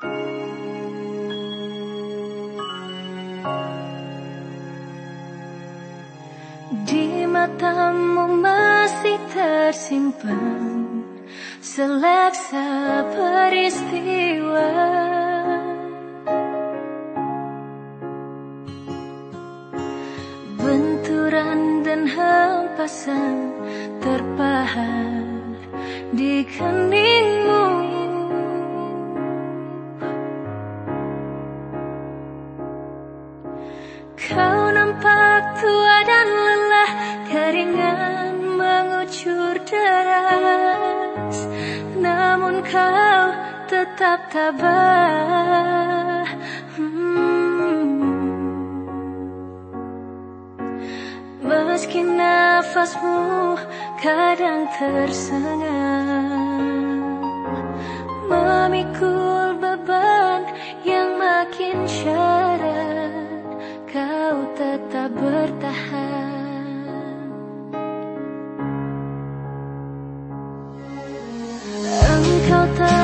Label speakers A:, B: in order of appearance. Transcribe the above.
A: Di matamu masih tersimpan seleksa peristiwa Benturan dan hempasan terpahar di keningmu Kau nampak tua dan lelah Keringan mengucur deras Namun kau tetap tabah hmm. Meski nafasmu kadang tersengal Memikul bertahan. Engkau telah